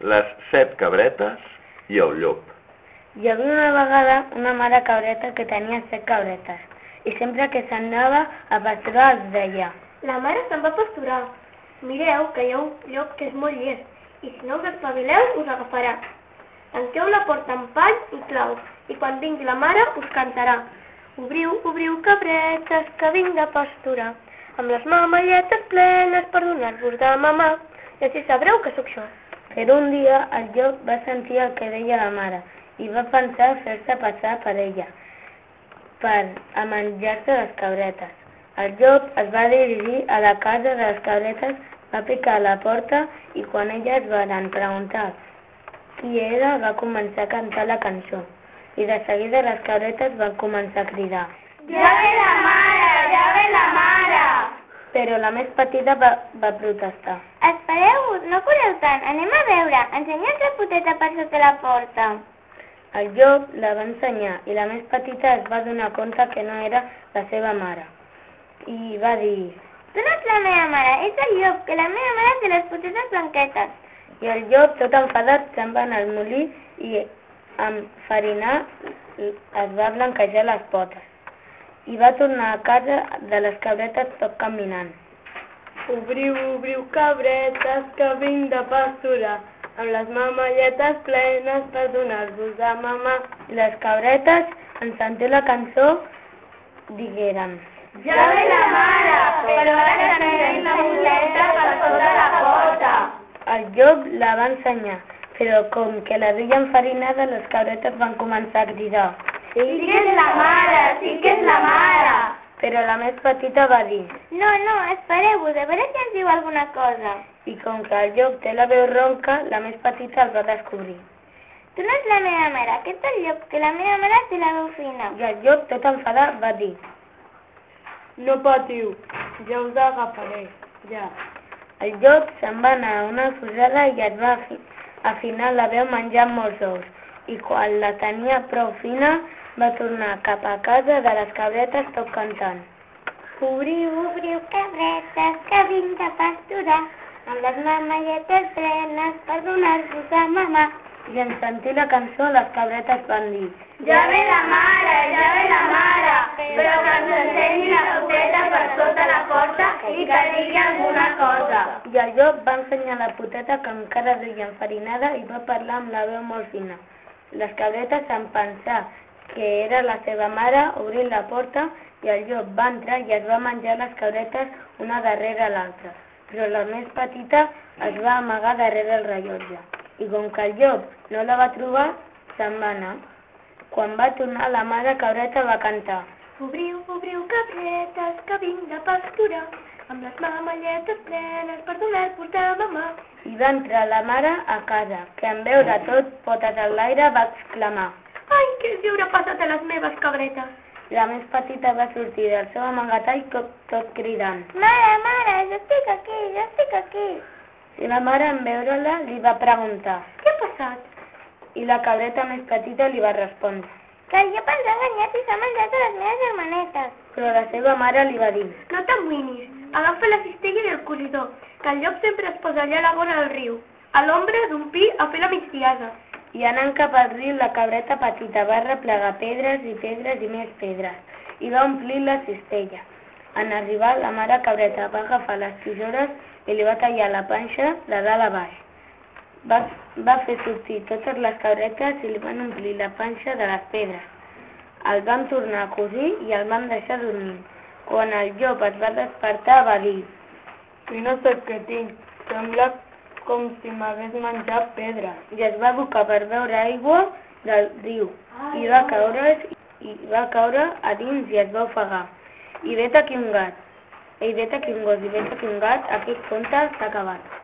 les set cabretes i el llop. Hi havia una vegada una mare cabreta que tenia set cabretes i sempre que s'anava a pasturar els deia La mare se'n va a pasturar. Mireu que hi ha un llop que és molt llest i si no us espavileu us agafarà. Tanqueu la porta amb pany i clau i quan vingui la mare us cantarà. Obriu, obriu cabretes que vinc de pasturar amb les mamalletes plenes per donar-vos de mamar i així sabreu que sóc jo. Però un dia el llop va sentir el que deia la mare i va pensar fer-se passar per ella per a menjar-se les cabretes. El llop es va dirigir a la casa de les cabretes, va picar a la porta i quan elles van preguntar qui era va començar a cantar la cançó i de seguida les cabretes van començar a cridar. Ja ve la mare, ja ve la mare! Però la més petita va, va protestar. Espereu-vos, no correu tant, anem a veure, ensenya'ns la poteta per sota la porta. El llop la va ensenyar i la més petita es va donar compte que no era la seva mare. I va dir, Tu no ets la meva mare, ets el llop, que la meva mare té les potetes blanquetes. i el llop, tot enfadat, se'n va anar al molí i amb farinar es va blanquejar les potes. I va tornar a casa de les cabretes tot caminant. Obriu, obriu cabretes que vinc de pasturar amb les mamalletes plenes per donar-vos a mamar. I les cabretes, en sentir la cançó, digueren Ja ve la mare, però ara tenim la poteta per sota la porta. El llop la va ensenyar, però com que la duia enfarinada, les cabretes van començar a cridar. Sí que és la mare, sí que és la mare. Però la més petita va dir, No, no, espereu-vos, a veure si ens diu alguna cosa. i com que el llop té la veu ronca, la més petita el va descobrir. Tu no ets la meva mare, aquest és el llop, que la meva mare té la veu fina. I el llop, tot enfadat, va dir, No patiu, ja us agafaré, ja. El llop se'n va anar a una fusada i es va afi afinar la veu menjant molts ous. I quan la tenia prou fina, va tornar cap a casa de les cabretes tot cantant. Obriu, obriu cabretes que vinc de pasturar amb les mamalletes plenes per donar-vos a mamar. I en sentir la cançó, les cabretes van dir, Ja ve la mare, ja ve la mare, però que ens ensenyi la poteta per sota la porta i que digui alguna cosa. I el llop va ensenyar la poteta que encara duia enfarinada i va parlar amb la veu molt fina. Les cabretes en pensar que era la seva mare obrint la porta i el llop va entrar i es va menjar les cabretes una darrere l'altra. Però la més petita es va amagar darrere el rellotge. I com que el llop no la va trobar, se'n va anar. Quan va tornar, la mare cabreta va cantar. Obriu, obriu cabretes que vinc de pasturar amb les mamalletes plenes per donar-vos de mamar. I va entrar la mare a casa, que en veure tot potes en l'aire va exclamar. Ai, què els haurà passat a les meves cabretes? La més petita va sortir del seu amagatall tot, tot cridant. Mare, mare, jo estic aquí, jo estic aquí. I la mare, en veure-la, li va preguntar. Què ha passat? I la cabreta més petita li va respondre. Que ens ha enganyat i s'ha menjat a les meves germanetes. Però la seva mare li va dir. No t'amoïnis, agafa la cistella del cosidor, que el llop sempre es posa allà a la vora del riu, a l'ombra d'un pi a fer la migdiada. I anant cap al riu, la cabreta petita va replegar pedres i pedres i més pedres, i va omplir la cistella. En arribar, la mare cabreta va agafar les tisores i li va tallar la panxa de dalt a baix. Va, va fer sortir totes les cabretes i li van omplir la panxa de les pedres. El van tornar a cosir i el van deixar dormir. Quan el llop es va despertar va dir no sé què tinc, sembla com si m'hagués menjat pedra. i es va abocar per beure aigua del riu i va caure i va caure a dins i es va ofegar. I vet aquí un gat. I vet aquí un gos i vet aquí un gat, aquest conte s'ha acabat.